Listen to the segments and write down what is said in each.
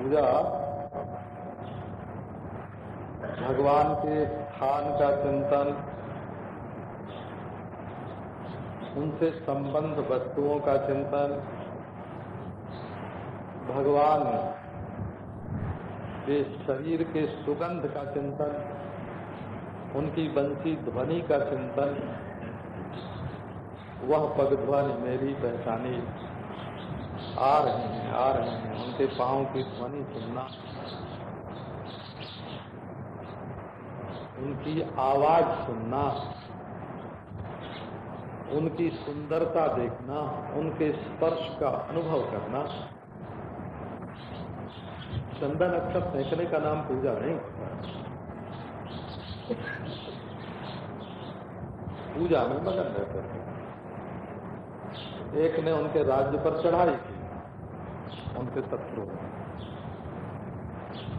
पूजा। भगवान के स्थान का चिंतन, उनसे संबंध वस्तुओं का चिंतन। भगवान के शरीर के सुगंध का चिंतन, उनकी बंसी ध्वनि का चिंतन। वह पग ध्वनि मेरी पहचानी। आ रहे हैं, आ रहे हैं। उनके पाँव की ध्वनि सुनना। उनकी आवाज़ सुनना। उनकी सुंदरता देखना। उनके स्पर्श का अनुभव करना। चंदन अक्षर फेंकने का नाम पूजा, नहीं? पूजा में मगन रहते एक ने उनके राज्य पर चढ़ाई। उनके शत्रु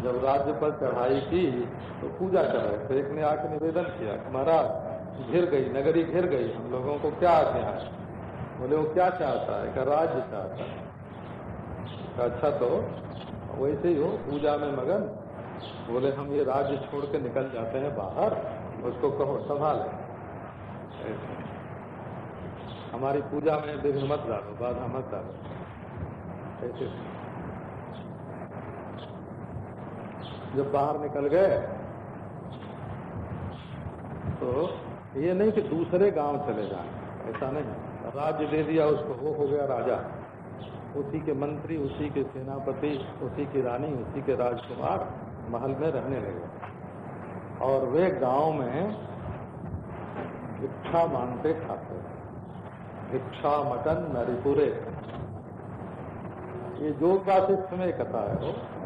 जब राज्य पर चढ़ाई की तो पूजा कर रहे थे एक ने आके निवेदन किया महाराज, घिर गई, नगरी घिर गई, हम लोगों को क्या आज्ञा है? बोले, वो क्या चाहता है? का राज्य चाहता है? अच्छा तो वैसे ही हो, पूजा में मगन। बोले, हम ये राज्य छोड़ के निकल जाते हैं बाहर, उसको कहो, संभाले। हमारी पूजा में विघ्न मत डालो, बाधा मत डालो। ऐसे जब बाहर निकल गए तो ये नहीं कि दूसरे गाँव चले जाएँ, ऐसा नहीं। राज्य दे दिया उसको, वो हो गया राजा। उसी के मंत्री, उसी के सेनापति, उसी की रानी, उसी के राजकुमार महल में रहने लगे। और वे गाँव में भिक्षा मांगते खाते। भिक्षा मटन नरिपुरे। ये जो वाशिष्ठ में कथा है वो।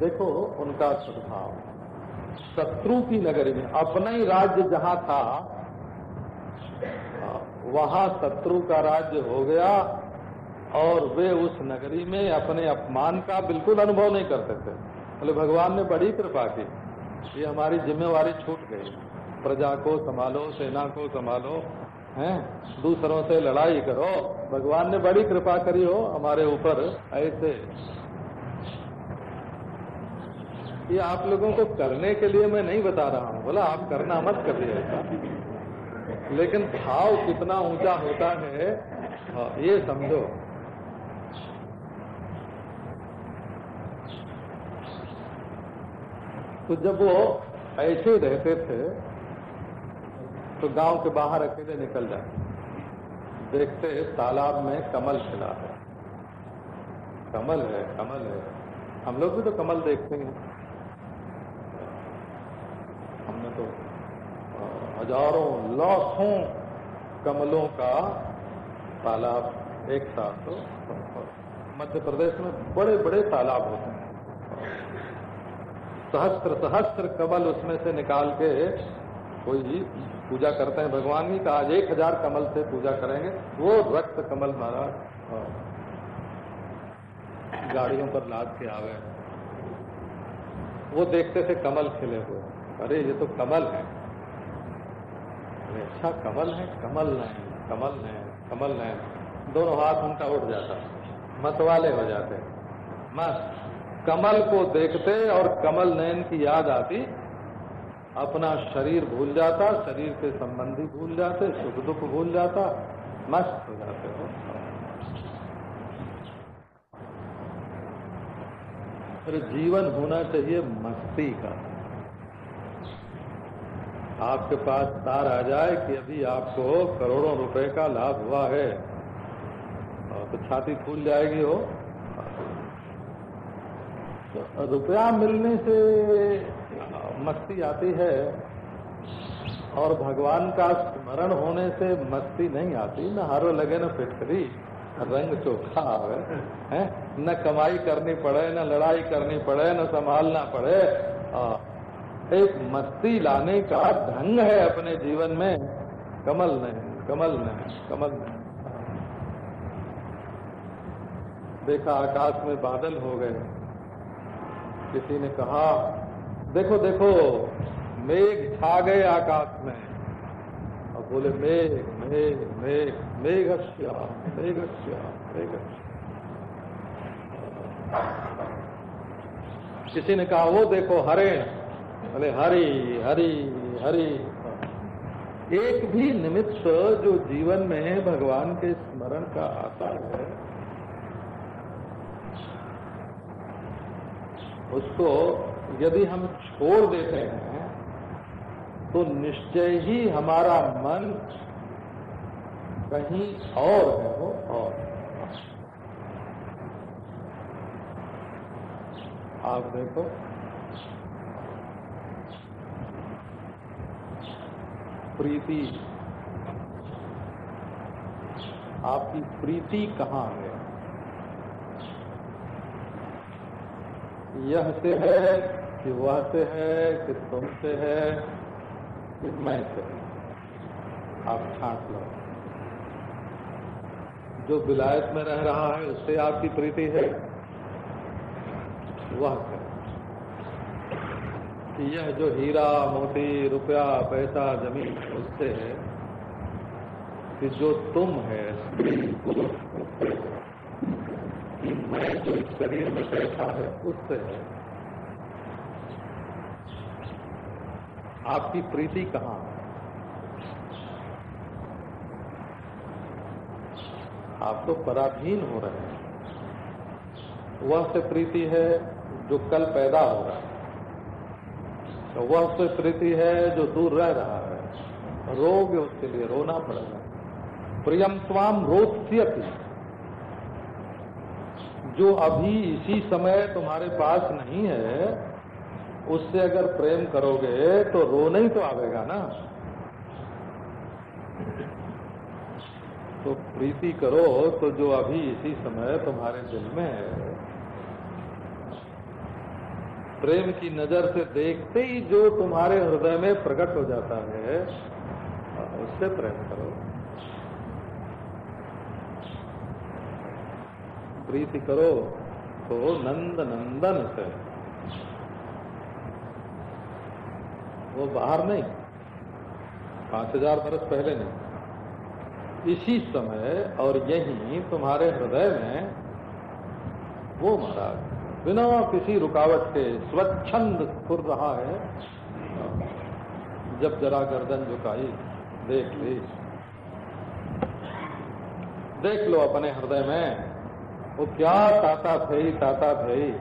देखो उनका स्वभाव। शत्रु की नगरी में, अपना ही राज्य जहाँ था, वहाँ शत्रु का राज्य हो गया और वे उस नगरी में अपने अपमान का बिल्कुल अनुभव नहीं करते थे। बोले, भगवान ने बड़ी कृपा की। ये हमारी जिम्मेवारी छूट गई। प्रजा को संभालो, सेना को संभालो, हैं? दूसरों से लड़ाई करो। भगवान ने बड़ी कृपा करी हो हमारे ऊपर, ऐसे ये आप लोगों को करने के लिए मैं नहीं बता रहा हूँ। बोला आप करना मत करिए ऐसा। लेकिन भाव कितना ऊँचा होता है हाँ, ये समझो। तो जब वो ऐसे रहते थे तो गाँव के बाहर अकेले निकल जाते। देखते तालाब में कमल खिला है। कमल है कमल है। हम लोग भी तो कमल देखते हैं। तो हज़ारों, लाखों कमलों का तालाब एक साथ तो मध्य प्रदेश में बड़े बड़े तालाब होते हैं। सहस्त्र सहस्त्र कमल उसमें से निकाल के कोई पूजा करते हैं। भगवान की आज एक हज़ार कमल से पूजा करेंगे। वो रक्त कमल महाराज गाड़ियों पर लाद के आ गए। वो देखते थे कमल खिले हुए। अरे, ये तो कमल है। अच्छा कमल है, कमल नहीं कमल नहीं कमल नहीं दोनों हाथ उनका उठ जाता मतवाले हो जाते मस्त कमल को देखते और कमल नयन की याद आती। अपना शरीर भूल जाता, शरीर के संबंधी भूल जाते, सुख दुख भूल जाता, मस्त हो जाते हो। जीवन होना चाहिए मस्ती का। आपके पास तार आ जाए कि अभी आपको करोड़ों रुपए का लाभ हुआ है। तो छाती फूल जाएगी हो तो रुपया मिलने से मस्ती आती है और भगवान का स्मरण होने से मस्ती नहीं आती। न हारो लगे न फिटकरी रंग चोखा आवे है? न कमाई करनी पड़े न लड़ाई करनी पड़े न संभालना पड़े। आ, एक मस्ती लाने का ढंग है अपने जीवन में। कमल नहीं कमल नहीं कमल नहीं। देखा आकाश में बादल हो गए। किसी ने कहा, देखो देखो, मेघ छा गए आकाश में। और बोले, मेघ मेघ मेघ मेघ मेघ मेघ किसी ने कहा, वो देखो, हरे बोले हरी हरी हरी। एक भी निमित्त जो जीवन में भगवान के स्मरण का आता है, उसको यदि हम छोड़ देते हैं तो निश्चय ही हमारा मन कहीं और है, वो और आप देखो प्रीति। आपकी प्रीति कहाँ है? यह से है कि वह से है कि तुमसे है कि मैं से है। आप छाट लो। जो विलायत में रह रहा है, उससे आपकी प्रीति है। वह है कि यह जो हीरा, मोती, रुपया, पैसा, ज़मीन उससे है, कि जो तुम है, मैं जो शरीर में बैठा है उससे है। आपकी प्रीति कहाँ है? आप तो पराधीन हो रहे हैं। वह से प्रीति है जो कल पैदा होगा तो वह उससे प्रीति है जो दूर रह रहा है। रोग उसके लिए रोना पड़ेगा प्रियम स्वाम रोत्स्यति। जो अभी इसी समय तुम्हारे पास नहीं है, उससे अगर प्रेम करोगे तो रोना ही तो आवेगा ना। तो प्रीति करो तो जो अभी इसी समय तुम्हारे दिल में है प्रेम की नज़र से देखते ही जो तुम्हारे हृदय में प्रकट हो जाता है, उससे प्रेम करो। प्रीति करो तो नंद नंदन से। वो बाहर नहीं, पाँच हज़ार बरस पहले नहीं। इसी समय और यही तुम्हारे हृदय में वो महाराज बिना किसी रुकावट के स्वच्छंद खुर रहा है। जब जरा गर्दन झुकाई, देख ली। देख लो अपने हृदय में, वो क्या ताता थे ताता थे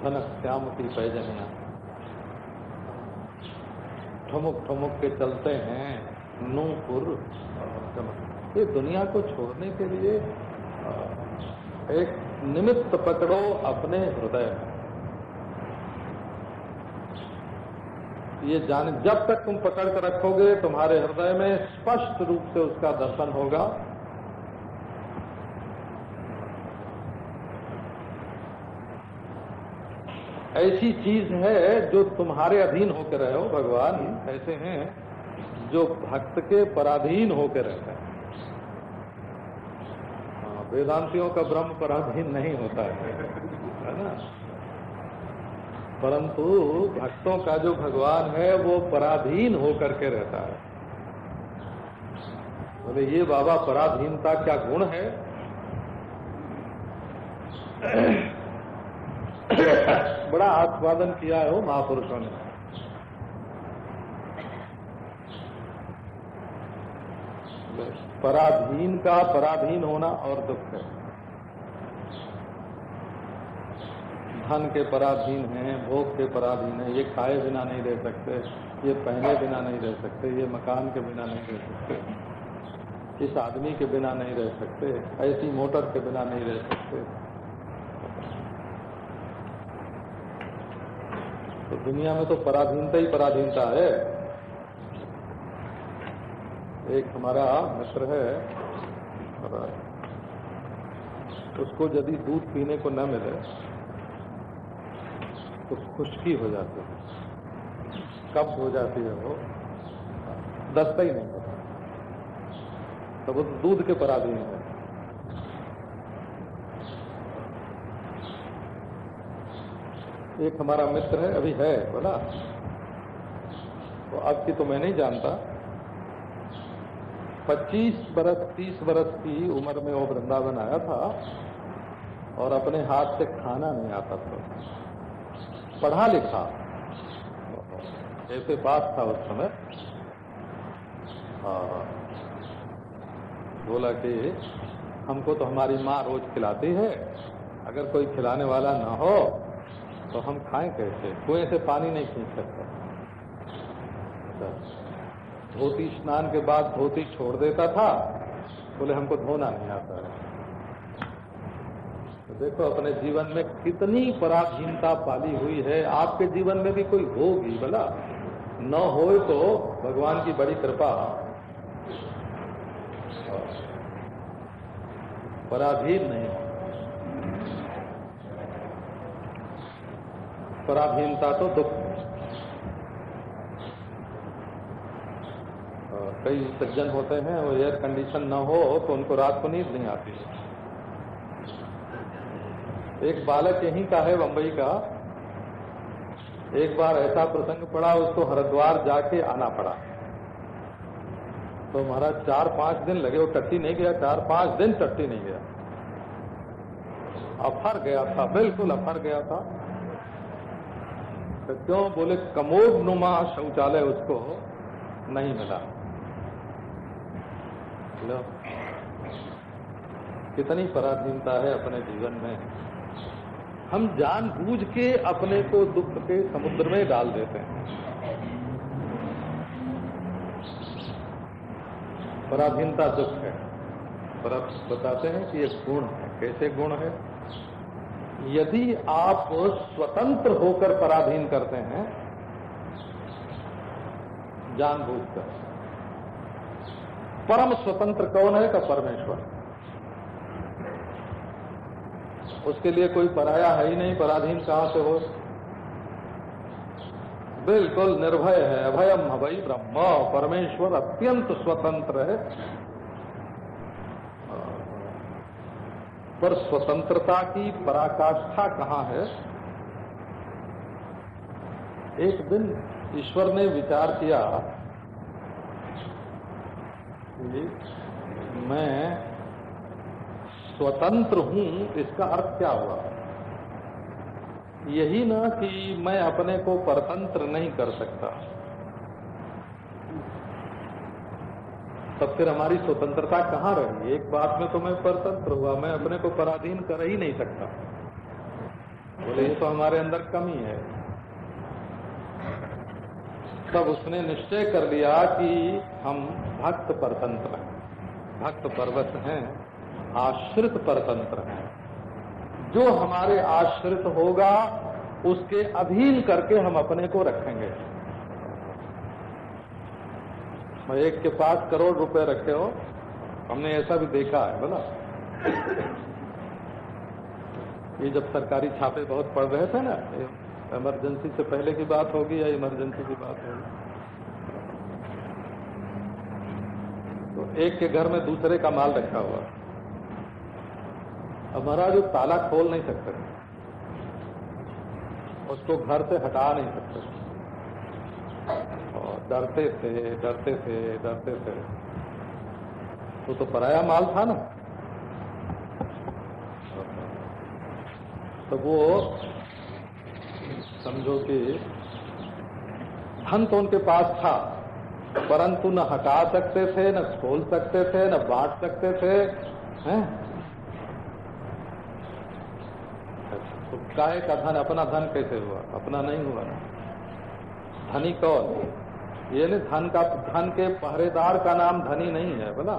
धनक श्याम की पैजनिया। ठुमुक ठुमुक के चलते हैं नूपुर। चमक ये दुनिया को छोड़ने के लिए एक निमित्त पकड़ो अपने हृदय में। ये जान, जब तक तुम पकड़ कर रखोगे, तुम्हारे हृदय में स्पष्ट रूप से उसका दर्शन होगा। ऐसी चीज़ है जो तुम्हारे अधीन होकर रहे हो, भगवान, ऐसे हैं जो भक्त के पराधीन होकर रहते हैं। वेदांतियों का ब्रह्म पराधीन नहीं होता है है ना? परंतु भक्तों का जो भगवान है, वो पराधीन होकर के रहता है। बोले तो ये बाबा पराधीनता क्या गुण है? बड़ा आस्वादन किया है महापुरुषों ने। पराधीन का पराधीन होना और दुख है। धन के पराधीन हैं, भोग के पराधीन है, ये खाए बिना नहीं रह सकते, ये पहने बिना नहीं रह सकते, ये मकान के बिना नहीं रह सकते, इस आदमी के बिना नहीं रह सकते, ऐसी मोटर के बिना नहीं रह सकते। तो दुनिया में तो पराधीनता ही पराधीनता है। एक हमारा मित्र है उसको यदि दूध पीने को न मिले तो खुशकी हो जाती है। कब हो जाती है वो। दस्ता ही नहीं होता। तो वो दूध के पराधीन है। एक हमारा मित्र है, अभी है, बोला। तो अब की तो मैं नहीं जानता। 25 बरस 30 बरस की उम्र में वो वृंदावन आया था और अपने हाथ से खाना नहीं आता था। पढ़ा लिखा। ऐसे बात था उस समय। बोला कि हमको तो हमारी माँ रोज खिलाती है। अगर कोई खिलाने वाला ना हो तो हम खाएँ कैसे? कुएँ से पानी नहीं खींच सकते। धोती स्नान के बाद धोती छोड़ देता था, बोले हमको धोना नहीं आता है। तो देखो, अपने जीवन में कितनी पराधीनता पाली हुई है। आपके जीवन में भी कोई होगी बोला न हो तो भगवान की बड़ी कृपा। पराधीन नहीं। पराधीनता तो दुख कई सज्जन होते हैं वो एयर कंडीशन न हो तो उनको रात को नींद नहीं आती। एक बालक यहीं का है बम्बई का। एक बार ऐसा प्रसंग पड़ा, उसको हरिद्वार जाके आना पड़ा। तो महाराज चार पाँच दिन लगे, वो टट्टी नहीं गया चार पाँच दिन टट्टी नहीं गया। अफर गया था, बिल्कुल अफर गया था। तो क्यों बोले कमोड नुमा शौचालय उसको नहीं मिला। लो कितनी पराधीनता है अपने जीवन में। हम जानबूझ के अपने को दुख के समुद्र में डाल देते हैं। पराधीनता दुख है। पर आप बताते हैं कि ये गुण है। कैसे गुण है? यदि आप स्वतंत्र होकर पराधीन करते हैं, जानबूझकर। परम स्वतंत्र कौन है? का परमेश्वर। उसके लिए कोई पराया है ही नहीं, पराधीन कहाँ से हो? बिल्कुल निर्भय है, अभयम अभय ब्रह्म, परमेश्वर अत्यंत स्वतंत्र है। पर स्वतंत्रता की पराकाष्ठा कहाँ है? एक दिन ईश्वर ने विचार किया कि मैं स्वतंत्र हूँ, इसका अर्थ क्या हुआ? यही ना कि मैं अपने को परतंत्र नहीं कर सकता। तब फिर हमारी स्वतंत्रता कहाँ रही? एक बात में तो मैं परतंत्र हुआ, मैं अपने को पराधीन कर ही नहीं सकता। बोले, ये तो हमारे अंदर कमी है। तब उसने निश्चय कर लिया कि हम भक्त परतंत्र भक्त पर्वत हैं, आश्रित परतंत्र हैं। जो हमारे आश्रित होगा, उसके अधीन करके हम अपने को रखेंगे। मैं एक के पास करोड़ रुपए रखे हो, हमने ऐसा भी देखा है, बोला। ये जब सरकारी छापे बहुत पड़ रहे थे ना इमरजेंसी से पहले की बात होगी या इमरजेंसी की बात होगी तो एक के घर में दूसरे का माल रखा हुआ। अब महाराज, वो ताला खोल नहीं सकते। उसको घर से हटा नहीं सकते। और डरते थे डरते थे डरते थे। तो तो पराया माल था ना। तो वो समझो कि धन तो उनके पास था। परंतु न हटा सकते थे, न खोल सकते थे, न बांट सकते थे, हैं? तो काय का धन अपना धन कैसे हुआ? अपना नहीं हुआ ना। धनी कौन? ये नहीं, धन का, धन के पहरेदार का नाम धनी नहीं है, बोला।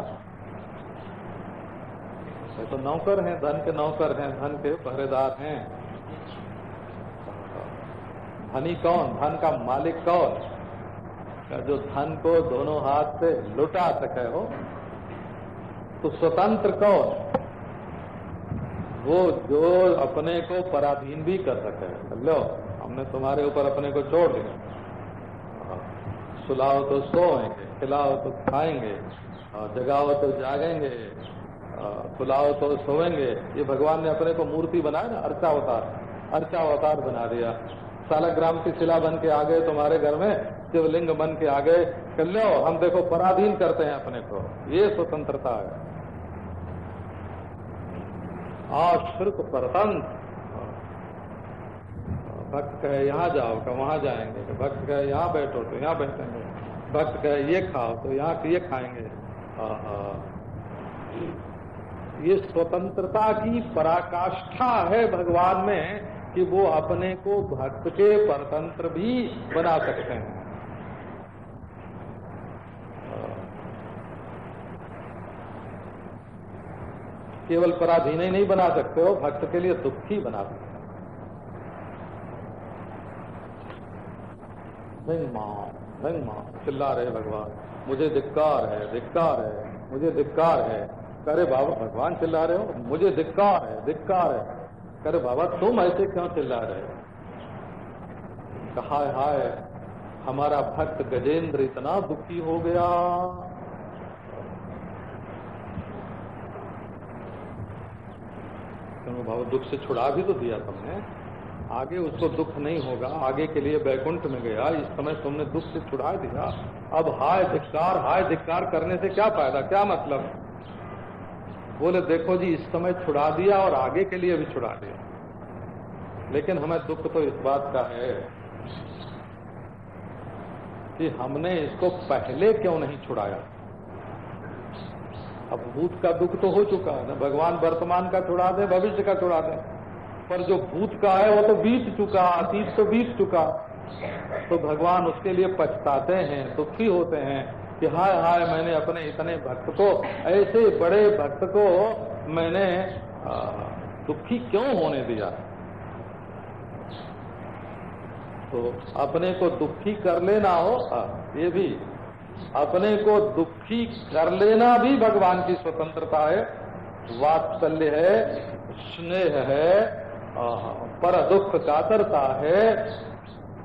तो नौकर हैं, धन के नौकर हैं, धन के पहरेदार हैं। धनी कौन? धन का मालिक कौन? जो धन को दोनों हाथ से लुटा सके हो तो स्वतंत्र कौन? वो जो अपने को पराधीन भी कर सके। लो? हमने तुम्हारे ऊपर अपने को छोड़ दिया। सुलाओ तो सोएँगे, खिलाओ तो खाएँगे जगाओ तो जागेंगे खुलाओ तो सोएँगे। ये भगवान ने अपने को मूर्ति बनाया ना अर्चा अवतार अर्चा अवतार बना दिया। सालग्राम की शिला बन के आ गए तुम्हारे घर में। शिवलिंग बन के आ गए कि लो हम देखो पराधीन करते हैं अपने को। ये स्वतंत्रता है। आश्रित परतंत्र। भक्त कहे, यहाँ जाओ का वहाँ जाएँगे। भक्त कहे, यहाँ बैठो तो यहाँ बैठेंगे। भक्त कहे, ये खाओ तो यहाँ ये खाएँगे। ये स्वतंत्रता की पराकाष्ठा है भगवान में कि वो अपने को भक्त के परतंत्र भी बना सकते हैं। केवल पराधीन ही नहीं बना सकते हो भक्त के लिए दुखी बना सकते नहीं माँ चिल्ला रहे भगवान, मुझे धिक्कार है धिक्कार है, मुझे धिक्कार है। करे बाबा, भगवान चिल्ला रहे हो? मुझे धिक्कार है धिक्कार है। करे बाबा, तुम ऐसे क्यों चिल्ला रहे हो? कहा हाय, हमारा भक्त गजेंद्र इतना दुखी हो गया। क्योंकि बाबा दुख से छुड़ा भी तो दिया तुमने। आगे उसको दुख नहीं होगा। आगे के लिए बैकुंठ में गया। इस समय तुमने दुख से छुड़ा दिया। अब हाय धिक्कार हाय धिक्कार करने से क्या फ़ायदा? क्या मतलब? बोले, देखो जी, इस समय छुड़ा दिया और आगे के लिए भी छुड़ा दिया। लेकिन हमें दुख तो इस बात का है कि हमने इसको पहले क्यों नहीं छुड़ाया? अब भूत का दुख तो हो चुका है, ना भगवान वर्तमान का छुड़ा दे, भविष्य का छुड़ा दे। पर जो भूत का है, वो तो बीत चुका, अतीत तो बीत चुका। तो भगवान उसके लिए पछताते हैं, दुखी होते हैं कि हाय हाय, मैंने अपने इतने भक्त को, ऐसे बड़े भक्त को मैंने दुखी क्यों होने दिया? तो अपने को दुखी कर लेना हो ये भी अपने को दुखी कर लेना भी भगवान की स्वतंत्रता है। वात्सल्य है, स्नेह है पर दुख कातरता है।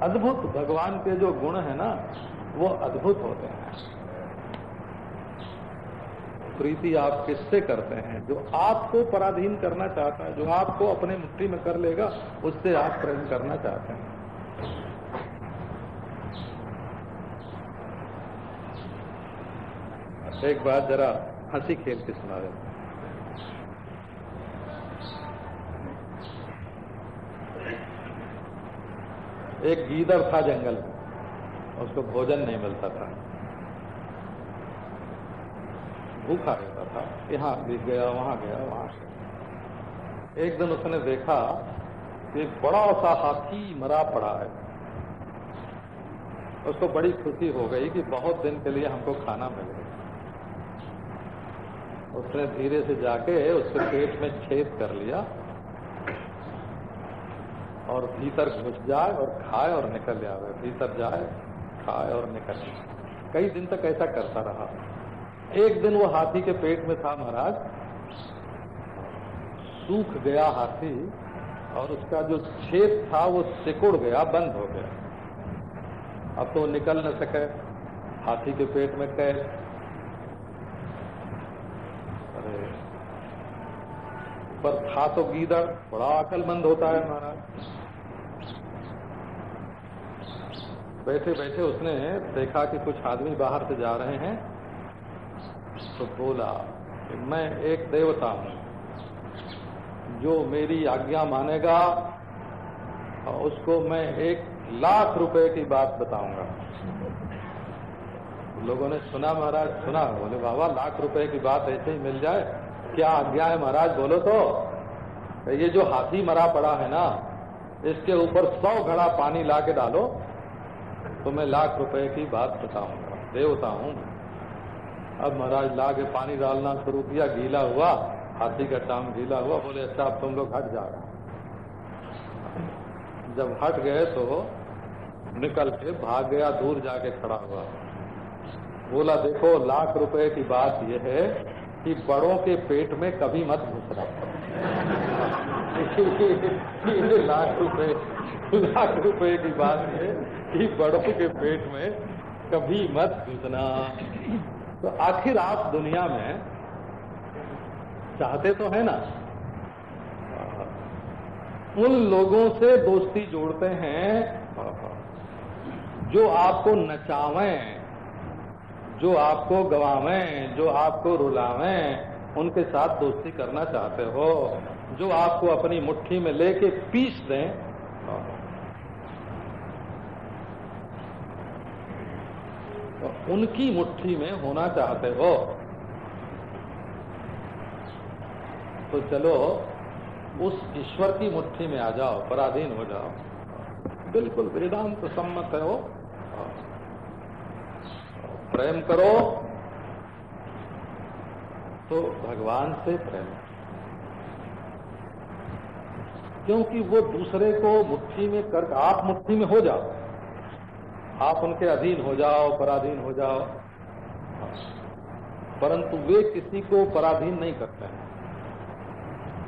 अद्भुत, भगवान के जो गुण है ना, वो अद्भुत होते हैं। प्रीति आप किससे करते हैं? जो आपको पराधीन करना चाहता है, जो आपको अपने मुट्ठी में कर लेगा, उससे आप प्रेम करना चाहते हैं। एक बात जरा हँसी खेल के सुना रहे एक गीदर था जंगल, उसको भोजन नहीं मिलता था। भूखा रहता था यहाँ भी गया, वहाँ गया, वहाँ से। एक दिन उसने देखा कि बड़ा सा हाथी मरा पड़ा है। उसको बड़ी खुशी हो गई कि बहुत दिन के लिए हमको खाना मिल गया। उसने धीरे से जाके उसके पेट में छेद कर लिया और भीतर घुस जाए और खाए और निकल जाए भीतर जाए, खाए और निकल कई दिन तक ऐसा करता रहा। एक दिन वो हाथी के पेट में था महाराज। सूख गया हाथी और उसका जो छेद था वो सिकुड़ गया, बंद हो गया। अब तो निकल न सके। हाथी के पेट में कैद। पर था तो गीदड़, बड़ा अकलमंद होता है महाराज। बैठे बैठे उसने देखा कि कुछ आदमी बाहर से जा रहे हैं तो बोला कि मैं एक देवता हूँ, जो मेरी आज्ञा मानेगा उसको मैं एक लाख रुपए की बात बताऊँगा। लोगों ने सुना महाराज, सुना। बोले, बाबा, लाख रुपए की बात ऐसे ही मिल जाए। क्या आज्ञा है महाराज? बोलो तो। ये जो हाथी मरा पड़ा है ना, इसके ऊपर सौ घड़ा पानी ला के डालो तो मैं लाख रुपए की बात बताऊँगा। देवता हूँ अब महाराज ला के पानी डालना शुरू किया, गीला हुआ। हाथी का टांग गीला हुआ। बोले अच्छा अब तुम लोग हट जाओ। जब हट गए तो निकल के भाग गया, दूर जाके खड़ा हुआ। बोला, देखो, लाख रुपए की बात यह है कि बड़ों के पेट में कभी मत घुसना। लाख रुपए लाख रुपए की बात है कि बड़ों के पेट में कभी मत घुसना। तो आखिर आप दुनिया में चाहते तो है ना? उन लोगों से दोस्ती जोड़ते हैं जो आपको नचावें। जो आपको गवावें, जो आपको रुलावे, उनके साथ दोस्ती करना चाहते हो, जो आपको अपनी मुट्ठी में लेके पीस दें तो उनकी मुट्ठी में होना चाहते हो। तो चलो, उस ईश्वर की मुट्ठी में आ जाओ, पराधीन हो जाओ। बिल्कुल वेदांत सम्मत है वो। प्रेम करो तो भगवान से प्रेम। क्योंकि वो दूसरे को मुट्ठी में कर, आप मुट्ठी में हो जाओ। आप उनके अधीन हो जाओ, पराधीन हो जाओ। परंतु वे किसी को पराधीन नहीं करते हैं।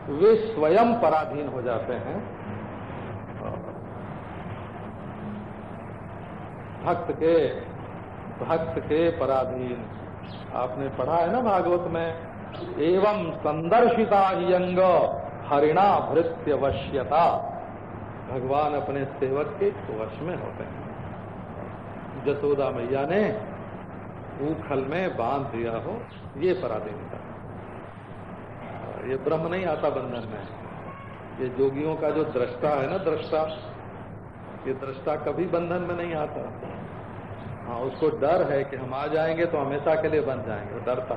वे स्वयं पराधीन हो जाते हैं। भक्त के भक्त के पराधीन। आपने पढ़ा है ना भागवत में? एवं संदर्शिता यंग हरिणा भृत्य वश्यता भगवान अपने सेवक के वश में होते हैं। जसोदा मैया ने ऊखल में बाँध दिया हो, ये पराधीनता ये ब्रह्म नहीं आता बंधन में। ये जोगियों का जो दृष्टा है ना दृष्टा, ये दृष्टा कभी बंधन में नहीं आता। हाँ उसको डर है कि हम आ जाएँगे तो हमेशा के लिए बन जाएँगे, वो डरता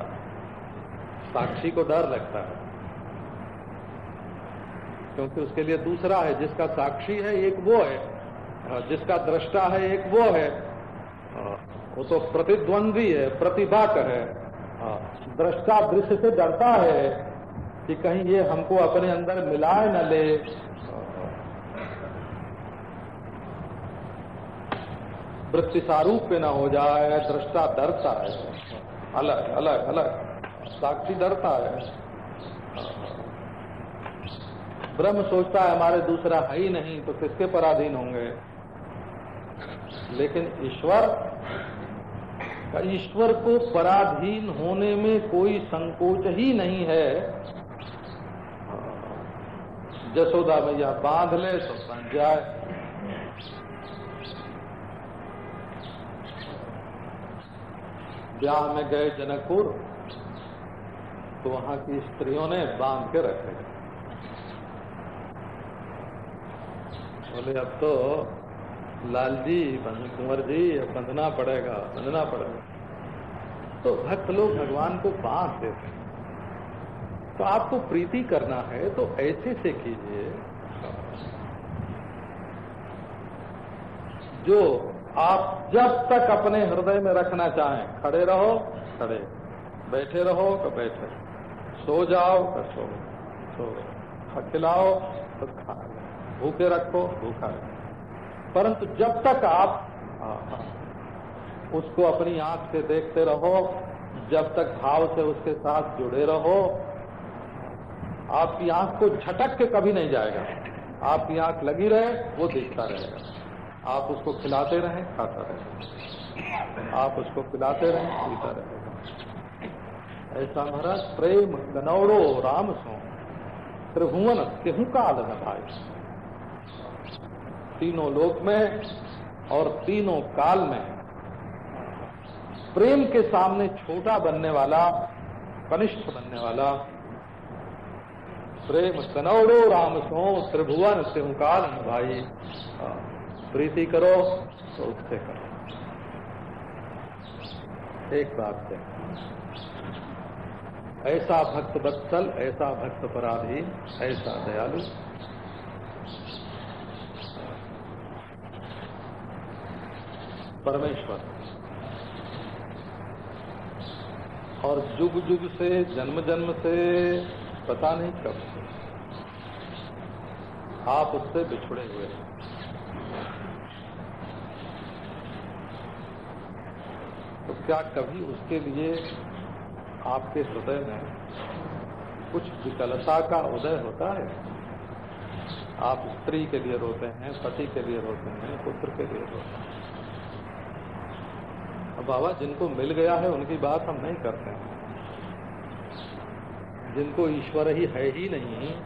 साक्षी को डर लगता है। क्योंकि उसके लिए दूसरा है, जिसका साक्षी है, एक वो है। जिसका दृष्टा है, एक वो है। वो तो प्रतिद्वंदी है, प्रतिभाक है। दृष्टा दृश्य से डरता है कि कहीं ये हमको अपने अंदर मिलाए न ले। वृत्ति सारूप न हो जाए, दृष्टा डरता है अलग अलग अलग। साक्षी डरता है ब्रह्म सोचता है, हमारे दूसरा है ही नहीं तो किसके पराधीन होंगे? लेकिन ईश्वर ईश्वर को पराधीन होने में कोई संकोच ही नहीं है। जसोदा मैया बाँध ले तो बन जाए। ब्याह में गए जनकपुर तो वहाँ की स्त्रियों ने बाँध के रखे बोले, अब तो लाल जी कुंवर जी बंधना पड़ेगा बंधना पड़ेगा। तो भक्त लोग भगवान को बाँध देते तो आपको प्रीति करना है तो ऐसे से कीजिए, जो आप जब तक अपने हृदय में रखना चाहें, खड़े रहो, खड़े। बैठे रहो तो बैठे। सो जाओ तो सो। सो खिलाओ तो खा भूखे रखो, भूखा रखो। परंतु जब तक आप उसको अपनी आँख से देखते रहो, जब तक भाव से उसके साथ जुड़े रहो, आपकी आँख को झटक के कभी नहीं जाएगा। आपकी आँख लगी रहे, वो देखता रहेगा। आप उसको खिलाते रहें, खाता रहेगा आप उसको पिलाते रहें, पीता रहेगा ऐसा महाराज, प्रेम गनौड़ो राम सो। त्रिभुवन केहू काल भाई तीनों लोक में और तीनों काल में प्रेम के सामने छोटा बनने वाला, कनिष्ठ बनने वाला, प्रेम कनौड़ो राम सो, त्रिभुवन सिंहकाल भाई प्रीति करो तो उससे करो। एक बात है। ऐसा भक्त बत्सल, ऐसा भक्त पराधीन ऐसा दयालु। परमेश्वर। और जुग जुग से, जन्म जन्म से, पता नहीं कब से, आप उससे बिछुड़े हुए हैं। तो क्या कभी उसके लिए आपके हृदय में कुछ विकलता का उदय होता है? आप स्त्री के लिए रोते हैं, पति के लिए रोते हैं, पुत्र के लिए रोते हैं। अब बाबा, जिनको मिल गया है, उनकी बात हम नहीं करते हैं। जिनको ईश्वर ही है ही नहीं,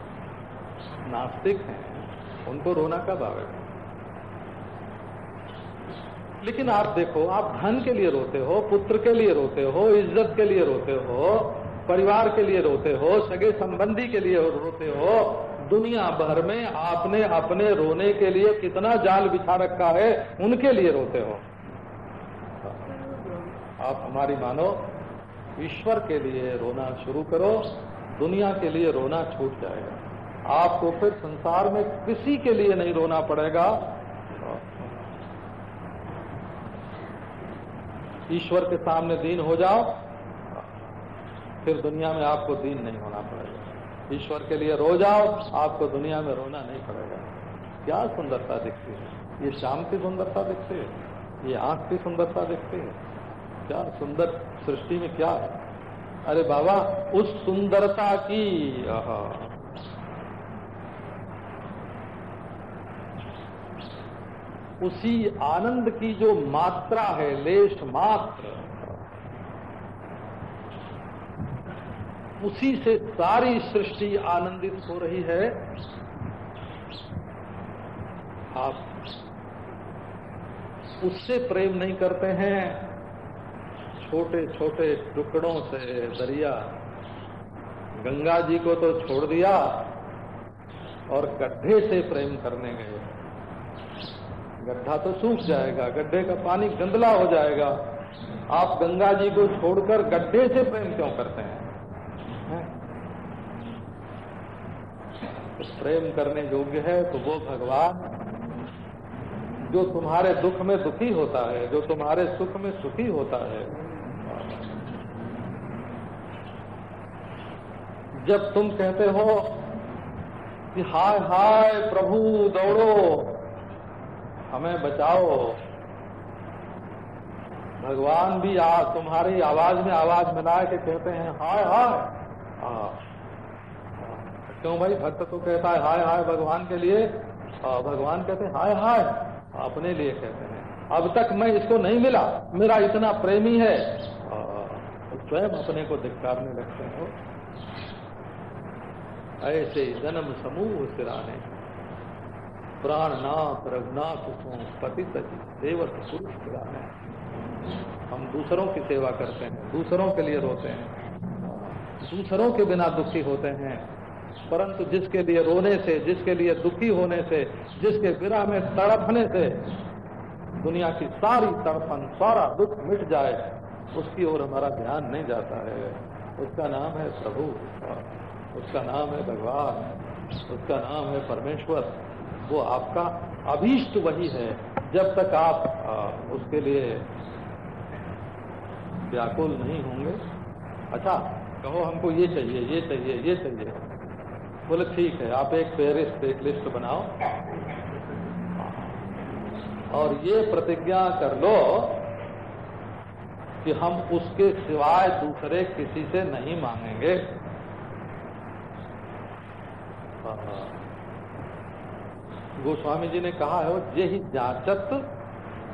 नास्तिक हैं, उनको रोना कब आवेगा लेकिन आप देखो, आप धन के लिए रोते हो, पुत्र के लिए रोते हो, इज़्ज़त के लिए रोते हो, परिवार के लिए रोते हो, सगे संबंधी के लिए रोते हो, दुनिया भर में आपने अपने रोने के लिए कितना जाल बिछा रखा है, उनके लिए रोते हो। आप हमारी मानो, ईश्वर के लिए रोना शुरू करो, दुनिया के लिए रोना छूट जाएगा। आपको फिर संसार में किसी के लिए नहीं रोना पड़ेगा ईश्वर के सामने दीन हो जाओ, फिर दुनिया में आपको दीन नहीं होना पड़ेगा। ईश्वर के लिए रो जाओ, आपको दुनिया में रोना नहीं पड़ेगा। क्या सुंदरता दिखती है? ये शाम की सुंदरता दिखती है? ये आँख की सुंदरता दिखती है? क्या सुंदर सृष्टि में क्या है? अरे बाबा, उस सुंदरता की उसी आनंद की जो मात्रा है लेश मात्र, उसी से सारी सृष्टि आनंदित हो रही है। आप उससे प्रेम नहीं करते हैं। छोटे छोटे टुकड़ों से दरिया, गंगा जी को तो छोड़ दिया और गड्ढे से प्रेम करने गए। गड्ढा तो सूख जाएगा, गड्ढे का पानी गंदला हो जाएगा। आप गंगा जी को छोड़कर गड्ढे से प्रेम क्यों करते हैं? है? प्रेम करने योग्य है तो वो भगवान जो तुम्हारे दुख में दुखी होता है, जो तुम्हारे सुख में सुखी होता है। जब तुम कहते हो कि हाय हाय प्रभु दौड़ो हमें बचाओ। भगवान भी आ, तुम्हारी आवाज़ में आवाज़ मिला के कहते हैं हाय हाय। क्यों भाई भक्त तो कहता है हाय हाय भगवान के लिए। आ, भगवान कहते हैं हाय हाय अपने लिए कहते हैं। अब तक मैं इसको नहीं मिला। मेरा इतना प्रेमी है। स्वयं तो अपने को धिकारने लगते हो। ऐसे जन्म समूह सिराने प्राणनाथ रघुनाथ पति सची देवत पुरुष है। हम दूसरों की सेवा करते हैं, दूसरों के लिए रोते हैं। दूसरों के बिना दुखी होते हैं। परंतु जिसके लिए रोने से, जिसके लिए दुखी होने से, जिसके विरह में तड़पने से दुनिया की सारी तड़पन, सारा दुख मिट जाए, उसकी ओर हमारा ध्यान नहीं जाता है। उसका नाम है प्रभु। उसका नाम है भगवान। उसका नाम है परमेश्वर। वो आपका अभीष्ट वही है जब तक आप आ, उसके लिए व्याकुल नहीं होंगे। अच्छा कहो हमको ये चाहिए ये चाहिए ये चाहिए। बोले ठीक है आप एक फेरिस्त एक लिस्ट बनाओ। और ये प्रतिज्ञा कर लो कि हम उसके सिवाय दूसरे किसी से नहीं मांगेंगे। गोस्वामी जी ने कहा है जे ही जाचत,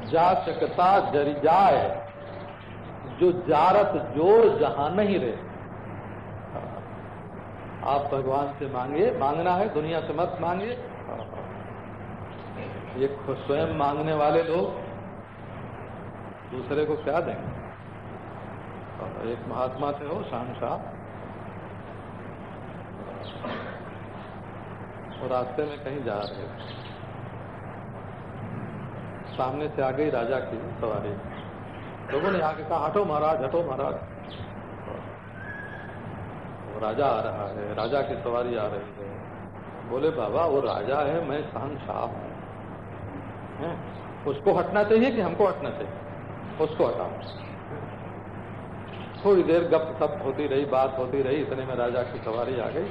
जाचकता जरी जाए। जो जारत ज़ोर जहाँ नहीं रहे। आप भगवान से मांगिए, मांगना है, दुनिया से मत मांगिए। ये स्वयं मांगने वाले लोग दूसरे को क्या देंगे? एक महात्मा से हो शान शाह। और रास्ते में कहीं जा रहे सामने से आ गई राजा की सवारी। लोगों ने आके कहा, हटो महाराज हटो महाराज। राजा आ रहा है, राजा की सवारी आ रही है। बोले, बाबा, वो राजा है, मैं शान शाह हूँ? उसको हटना चाहिए कि हमको हटना चाहिए? उसको हटाओ। थोड़ी देर गप सप होती रही, बात होती रही, इतने में राजा की सवारी आ गई।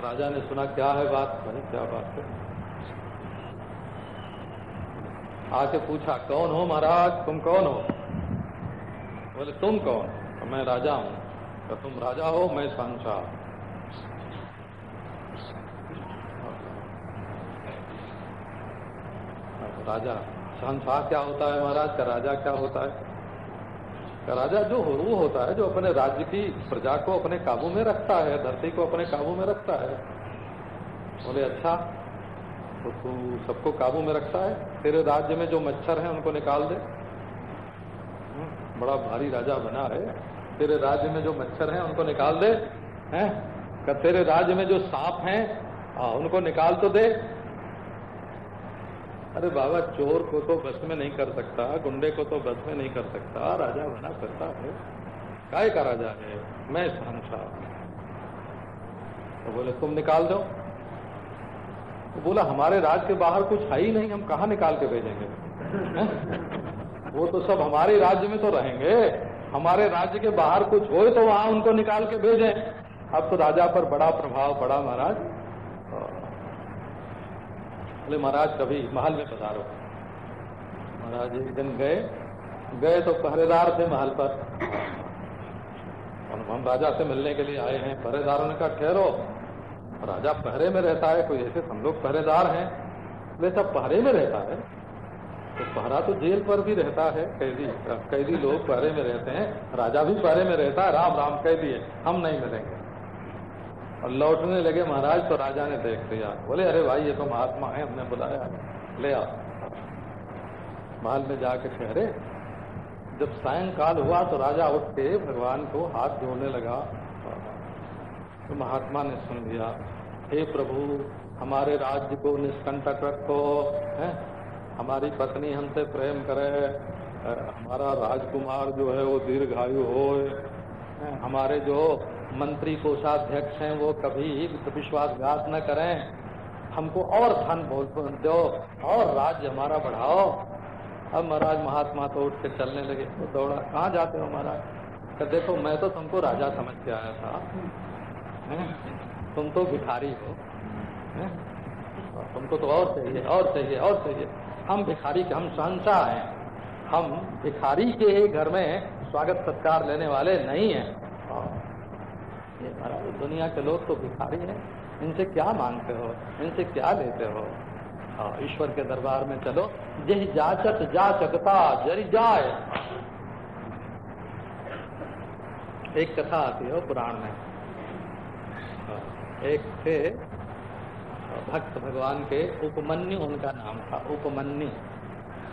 राजा ने सुना, क्या है बात? भाई क्या बात है? आके पूछा, कौन हो महाराज? तुम कौन हो? बोले, तुम कौन? तो मैं राजा हूँ। तो तुम राजा हो, मैं संसार राजा संसार क्या होता है महाराज? का राजा क्या होता है? राजा जो हो वो होता है जो अपने राज्य की प्रजा को अपने काबू में रखता है धरती को अपने काबू में रखता है। बोले अच्छा तो तू सबको काबू में रखता है? तेरे राज्य में जो मच्छर है उनको निकाल दे। बड़ा भारी राजा बना है। तेरे राज्य में जो मच्छर हैं उनको निकाल दे हैं? तेरे राज्य में जो सांप हैं आ, उनको निकाल तो दे। अरे बाबा, चोर को तो बस में नहीं कर सकता, गुंडे को तो बस में नहीं कर सकता, राजा बना करता है। काय का राजा है? मैं शहनशाह तो बोले, तुम निकाल दो। तो बोला, हमारे राज के बाहर कुछ है ही नहीं, हम कहा निकाल के भेजेंगे? वो तो सब हमारे राज्य में तो रहेंगे। हमारे राज्य के बाहर कुछ हो तो वहाँ उनको निकाल के भेजें। अब तो राजा पर बड़ा प्रभाव पड़ा महाराज। बोले, महाराज, कभी महल में पधारो। महाराज, एक दिन गए गए तो पहरेदार थे महल पर। और हम राजा से मिलने के लिए आए हैं। पहरेदारों ने कहा, ठहरो। राजा पहरे में रहता है, कोई ऐसे हम लोग पहरेदार हैं। वे सब पहरे में रहता है। तो पहरा तो जेल पर भी रहता है। कैदी कैदी लोग पहरे में रहते हैं। राजा भी पहरे में रहता है। राम राम कैदी है हम नहीं मिलेंगे। और लौटने लगे महाराज तो राजा ने देख लिया। बोले, अरे भाई, ये तो महात्मा है, हमने बुलाया ले आ महल में जाके ठहरे। जब सायंकाल हुआ तो राजा उठ के भगवान को हाथ जोड़ने लगा। तो महात्मा ने सुन लिया, हे प्रभु, हमारे राज्य को निष्कंटक रखो, है? हमारी पत्नी हमसे प्रेम करे हमारा राजकुमार जो है वो दीर्घायु हो? हमारे जो मंत्री कोषाध्यक्ष हैं, वो कभी विश्वासघात न करें। हमको और धन दो, और राज्य हमारा बढ़ाओ। अब महाराज महात्मा तो उठ के चलने लगे तो दौड़ा, कहाँ जाते हो महाराज? कहते देखो, मैं तो तुमको राजा समझ के आया था। तुम तो भिखारी हो। तुमको तो और चाहिए और चाहिए और चाहिए। हम भिखारी के, हम शहनशाह हैं। हम भिखारी के ही घर में स्वागत सत्कार लेने वाले नहीं हैं। ये महाराज दुनिया के लोग तो भिखारी हैं। इनसे क्या मांगते हो? इनसे क्या लेते हो? हाँ ईश्वर के दरबार में चलो। जिस जाचक जाचकता जरी जाए एक कथा आती है पुराण में। हाँ, एक थे भक्त भगवान के उपमन्यु उनका नाम था उपमन्यु।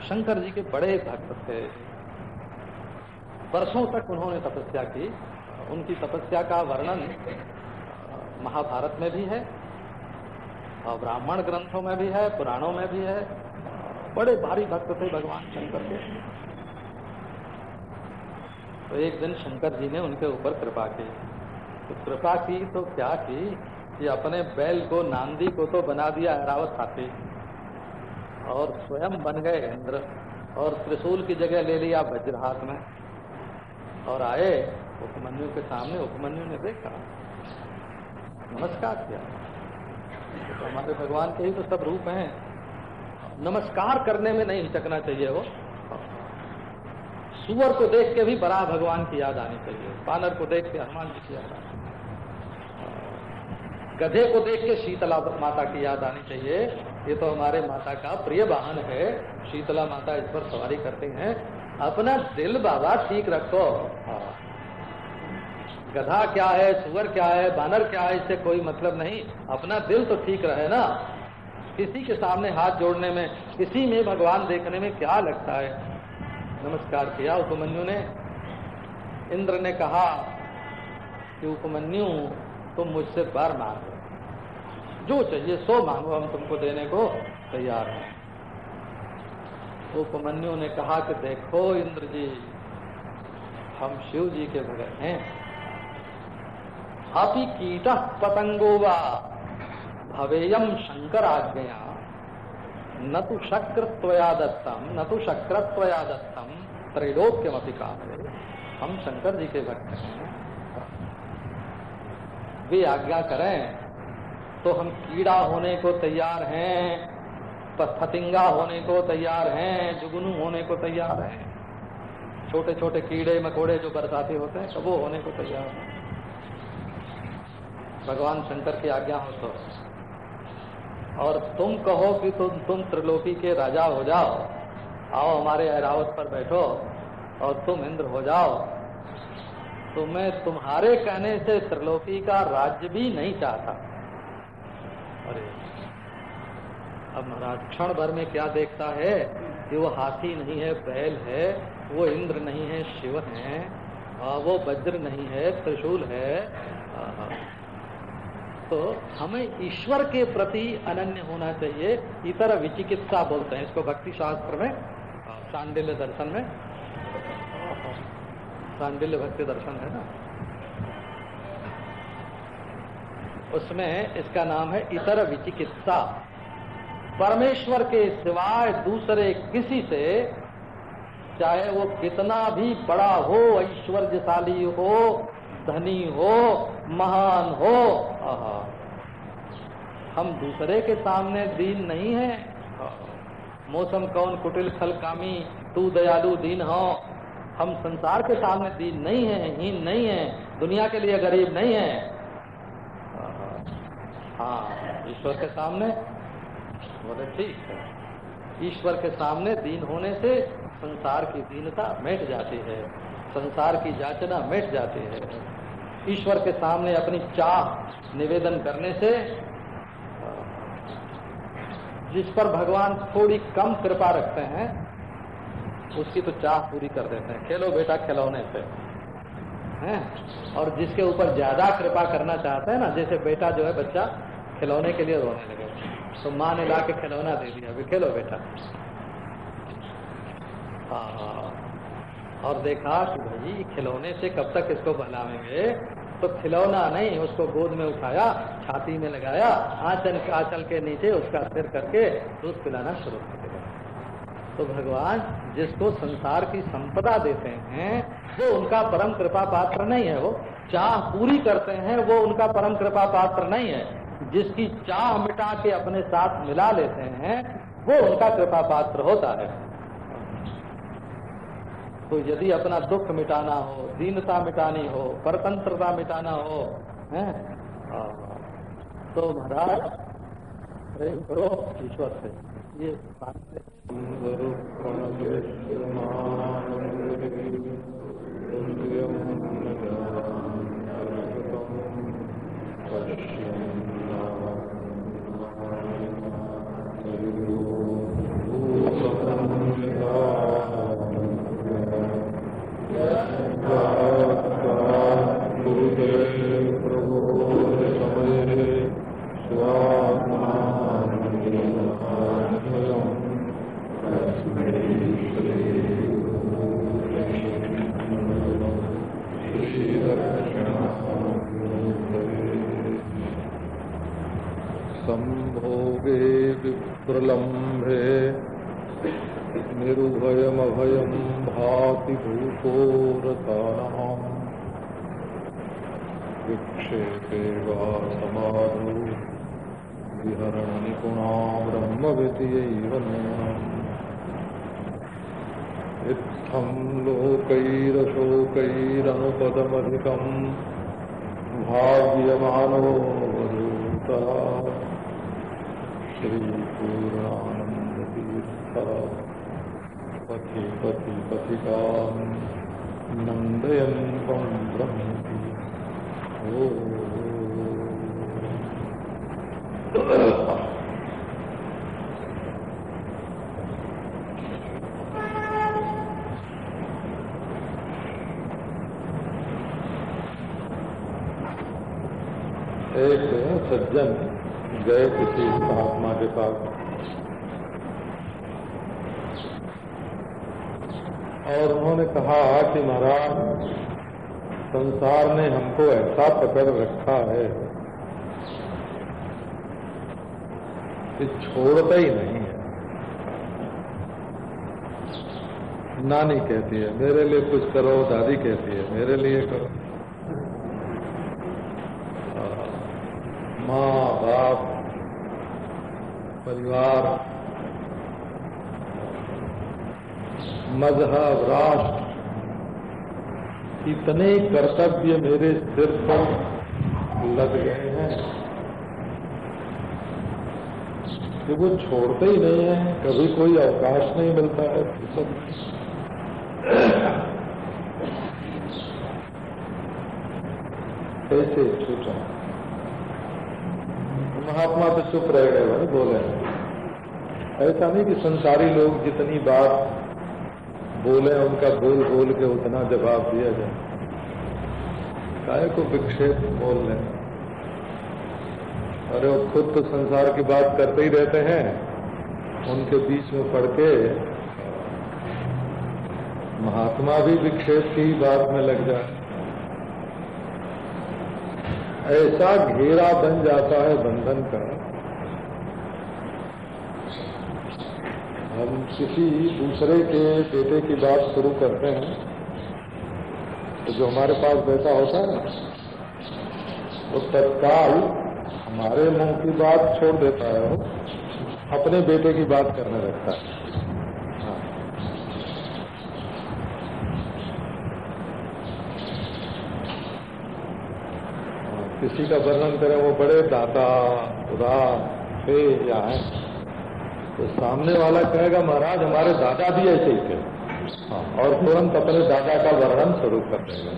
शंकर जी के बड़े भक्त थे। वर्षों तक उन्होंने तपस्या की। उनकी तपस्या का वर्णन महाभारत में भी है और ब्राह्मण ग्रंथों में भी है, पुराणों में भी है, बड़े भारी भक्त थे भगवान शंकर के। तो एक दिन शंकर जी ने उनके ऊपर कृपा की। तो कृपा की तो क्या की कि अपने बैल को, नांदी को तो बना दिया ऐरावत हाथी और स्वयं बन गए इंद्र, और त्रिशूल की जगह ले लिया वज्र हाथ में। और आए उपमन्यु के सामने, उपमन्यु ने देखा। नमस्कार किया। तो हमारे भगवान के ही तो सब रूप हैं। नमस्कार करने में नहीं हिचकना चाहिए वो। सुअर को देख के भी बड़ा भगवान की याद आनी चाहिए। बानर को देख के हनुमान जी की याद आनी गधे को देख के शीतला माता की याद आनी चाहिए। ये तो हमारे माता का प्रिय वाहन है। शीतला माता इस पर सवारी करते हैं। अपना दिल बाबा ठीक रखो। हाँ। गधा क्या है, सुअर क्या है, बानर क्या है, इससे कोई मतलब नहीं। अपना दिल तो ठीक रहे ना। किसी के सामने हाथ जोड़ने में किसी में भगवान देखने में क्या लगता है? नमस्कार किया उपमन्यु ने। इंद्र ने कहा कि उपमन्यु, तुम मुझसे बार मांगो। जो चाहिए सो मांगो, हम तुमको देने को तैयार हैं। उपमन्यु ने कहा कि देखो इंद्र जी, हम शिव जी के भगत हैं। अपि कीट पतंगो व। भवेयम शंकर आज्ञया न तो शक्र त्वया दत्तम, न तो शक्र त्वया दत्तम। त्रैलोक्यमपि काम हम शंकर जी के भक्त हैं। वे आज्ञा करें तो हम कीड़ा होने को तैयार हैं फतिंगा होने को तैयार हैं, जुगनू होने को तैयार हैं। छोटे छोटे कीड़े, मकोड़े जो बरसाते होते हैं, सब वो होने को तैयार हैं। भगवान शंकर की आज्ञा हो तो। और तुम कहो कि तुम तुम त्रिलोकी के राजा हो जाओ। आओ हमारे ऐरावत पर बैठो और तुम इंद्र हो जाओ। तो मैं तुम्हारे कहने से त्रिलोकी का राज्य भी नहीं चाहता। अरे, अब महाराज, क्षण भर में क्या देखता है कि वो हाथी नहीं है, बैल है, वो इंद्र नहीं है, शिव है वो वज्र नहीं है, त्रिशूल है। तो हमें ईश्वर के प्रति अनन्य होना चाहिए, इतर विचिकित्सा बोलते हैं। इसको भक्ति शास्त्र में सांडिल्य दर्शन में, सांडिल्य भक्ति दर्शन है ना? उसमें इसका नाम है इतर विचिकित्सा। परमेश्वर के सिवाय दूसरे किसी से, चाहे वो कितना भी बड़ा हो, ऐश्वर्यशाली हो, धनी हो, महान हो हम दूसरे के सामने दीन नहीं है। मौसम कौन कुटिल फल कामी, तू दयालु दीन हो। हम संसार के सामने दीन नहीं है, हीन नहीं है, दुनिया के लिए गरीब नहीं है। हाँ ईश्वर के सामने? बोले, ठीक है। ईश्वर के सामने दीन होने से संसार की दीनता मिट जाती है। संसार की जाचना मिट जाती है। ईश्वर के सामने अपनी चाह निवेदन करने से, जिस पर भगवान थोड़ी कम कृपा रखते हैं, उसकी तो चाह पूरी कर देते हैं। खेलो बेटा, खिलौने से। हैं? और जिसके ऊपर ज़्यादा कृपा करना चाहते हैं ना, जैसे बेटा जो है बच्चा खिलौने के लिए रोने लगे। तो माँ ने ला के खिलौना दे दिया, अभी खेलो बेटा। हाँ। और देखा कि भाई, खिलौने से कब तक इसको बहलावेंगे तो खिलौना नहीं, उसको गोद में उठाया, छाती में लगाया, आंचल आंचल के नीचे उसका सिर करके दूध पिलाना शुरू कर दिया। तो भगवान जिसको संसार की संपदा देते हैं, वो उनका परम कृपा पात्र नहीं है वो। चाह पूरी करते हैं, वो उनका परम कृपा पात्र नहीं है। जिसकी चाह मिटा के अपने साथ मिला लेते हैं, वो उनका कृपा पात्र होता है। तो यदि अपना दुख मिटाना हो, दीनता मिटानी हो, परतंत्रता मिटाना हो, है? तो महाराज प्रेम करो ईश्वर से। ये बात प्रलम्भे। निरुभयमभयं भाति भूपोरतानः विक्षेपे वा समाधु। विहरणनिपुणा ब्रह्मविद्यैव इत्थं लोकैरशोकैरनुपदमधिकम् श्रीपूर्णानंद तीर्थ पथि पथि पथिका नंदयन ब्रह्मति ओ एक सज्जन गए किसी महात्मा के पास। और उन्होंने कहा कि महाराज, संसार ने हमको ऐसा पकड़ रखा है कि छोड़ता ही नहीं है। नानी कहती है, मेरे लिए कुछ करो, दादी कहती है, मेरे लिए करो माँ बाप परिवार। मज़हब, राष्ट्र, इतने कर्तव्य मेरे सिर पर लग गए हैं कि वो छोड़ते ही नहीं है, कभी कोई अवकाश नहीं मिलता है। सब कैसे छूटा महात्मा तो चुप रह गए, बोले ऐसा नहीं कि संसारी लोग जितनी बात बोले, उनका बोल बोल के उतना जवाब दिया जाए। काय को विक्षेप बोल लें? अरे वो खुद तो संसार की बात करते ही रहते हैं। उनके बीच में पढ़ के महात्मा भी विक्षेप की बात में लग जाए। ऐसा घेरा बन जाता है बंधन का। हम किसी दूसरे के बेटे की बात शुरू करते हैं तो जो हमारे पास बैठा होता है ना, वो तत्काल हमारे मुँह की बात छोड़ देता है वो अपने बेटे की बात करने लगता है हाँ। किसी का वर्णन करें, वो बड़े दाता उदार थे या है तो सामने वाला कहेगा महाराज हमारे दादा भी ऐसे ही थे। हाँ, और तुरंत अपने दादा का वर्णन शुरू कर देगा।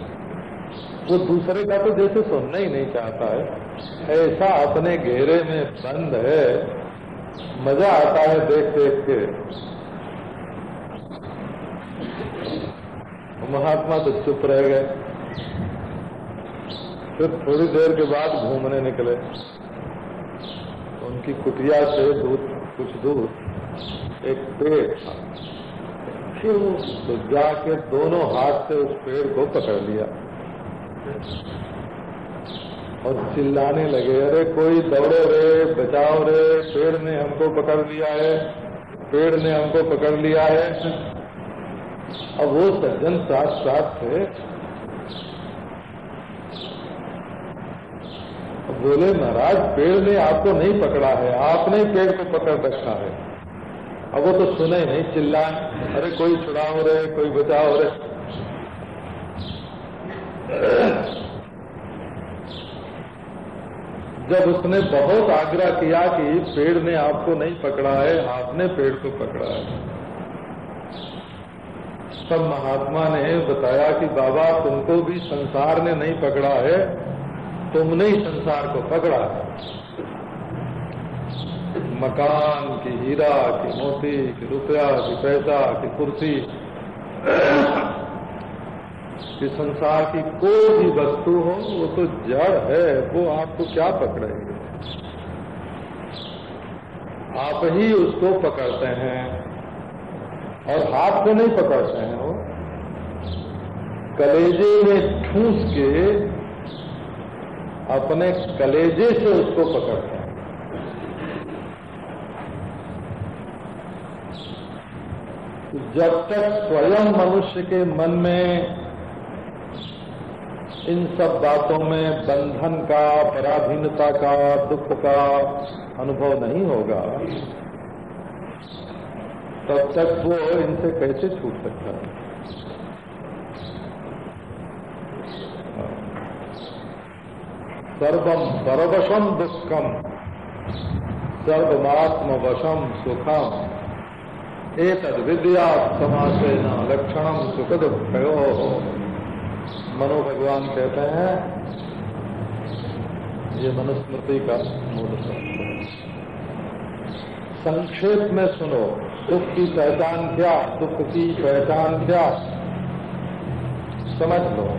वो दूसरे का तो जैसे सुनना ही नहीं चाहता है। ऐसा अपने घेरे में बंद है। मज़ा आता है देख देख के महात्मा तो चुप रह गए। फिर थोड़ी देर के बाद घूमने निकले। उनकी कुटिया से दूध कुछ दूर एक पेड़ था। फिर तो जाके दोनों हाथ से उस पेड़ को पकड़ लिया और चिल्लाने लगे, अरे कोई दौड़ो रे, बचाओ रे, पेड़ ने हमको पकड़ लिया है, पेड़ ने हमको पकड़ लिया है। अब वो सज्जन साथ साथ थे। बोले, महाराज, पेड़ ने आपको नहीं पकड़ा है, आपने पेड़ को पकड़ रखा है। अब वो तो सुने नहीं, चिल्लाए, अरे, कोई छुड़ाओ रे, कोई बचाओ रे। जब उसने बहुत आग्रह किया कि पेड़ ने आपको नहीं पकड़ा है, आपने पेड़ को पकड़ा है। तब महात्मा ने बताया कि, बाबा, तुमको भी संसार ने नहीं पकड़ा है तुमने ही संसार को पकड़ा मकान की हीरा, की मोती, की रुपया, की पैसा, की कुर्सी कि संसार की कोई भी वस्तु हो, वो तो जड़ है, वो आपको क्या पकड़ेंगे? आप ही उसको पकड़ते हैं, और हाथ से नहीं पकड़ते हैं वो। कलेजे में ठूस के अपने कलेजे से उसको पकड़ते हैं। जब तक स्वयं मनुष्य के मन में इन सब बातों में बंधन का, पराधीनता का, दुख का अनुभव नहीं होगा, तब तक वो इनसे कैसे छूट सकता है? सर्वम सर्वशम दुखम। सर्वमात्म वशम सुखम। एक विद्या समासेन लक्षणम सुख दुखयो मनो भगवान कहते हैं, ये मनुस्मृति का मूल संक्षेप में सुनो, दुख की पहचान क्या, दुख की पहचान क्या? समझ लो।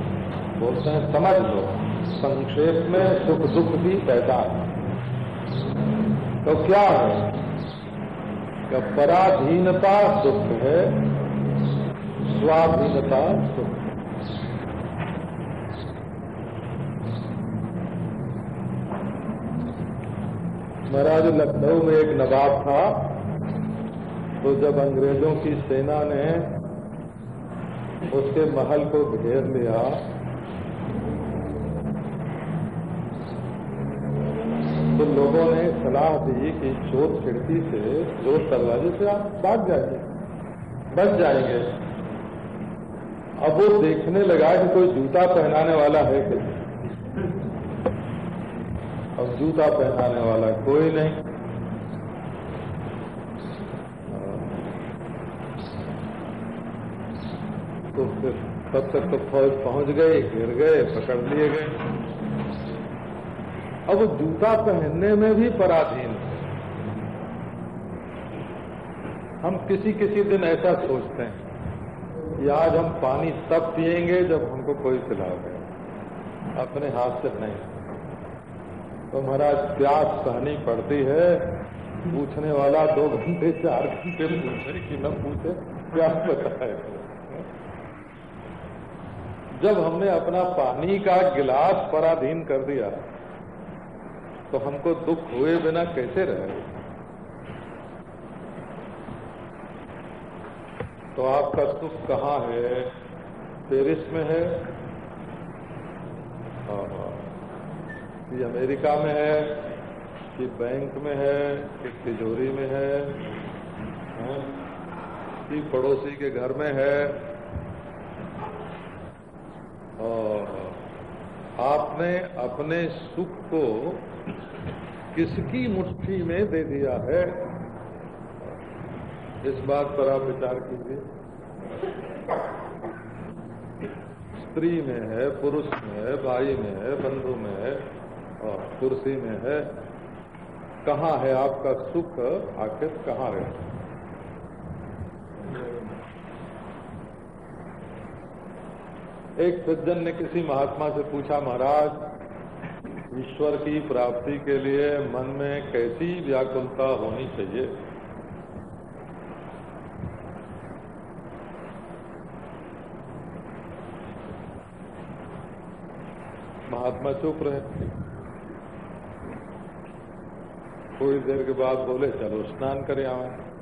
बोलते हैं, समझ लो। संक्षेप में सुख दुख की पहचान तो क्या है? कि पराधीनता सुख है? स्वाधीनता सुख महाराज, लखनऊ में एक नवाब था तो जब अंग्रेज़ों की सेना ने उसके महल को घेर लिया तो लोगों ने सलाह दी कि चोर खिड़की से चोर दरवाजे से आप भाग जाएँगे बच जाएँगे। अब वो देखने लगा कि कोई जूता पहनाने वाला है कि अब जूता पहनाने वाला कोई नहीं। तो फिर तब तक तो फौज पहुँच गए गिर गए, पकड़ लिए गए। अब जूता पहनने में भी पराधीन। हम किसी किसी दिन ऐसा सोचते हैं कि आज हम पानी तब पिएँगे जब हमको कोई पिलाओगे अपने हाथ से नहीं। तो महाराज, प्यास सहनी पड़ती है। पूछने वाला दो घंटे, चार घंटे पूछे कि न पूछे, क्या बताए? जब हमने अपना पानी का गिलास पराधीन कर दिया तो हमको दुख हुए बिना कैसे रहे? तो आपका सुख कहाँ है? पेरिस में है? कि अमेरिका में है, कि बैंक में है, कि तिजोरी में है कि पड़ोसी के घर में है? और आपने अपने सुख को किसकी मुट्ठी में दे दिया है? इस बात पर आप विचार कीजिए। स्त्री में है, पुरुष में है, भाई में है, बंधु में है और कुर्सी में है। कहाँ है आपका सुख? आखिर कहाँ रहता एक सज्जन ने किसी महात्मा से पूछा, महाराज ईश्वर की प्राप्ति के लिए मन में कैसी व्याकुलता होनी चाहिए? महात्मा चुप रहे। थोड़ी देर के बाद बोले, चलो, स्नान करें आवे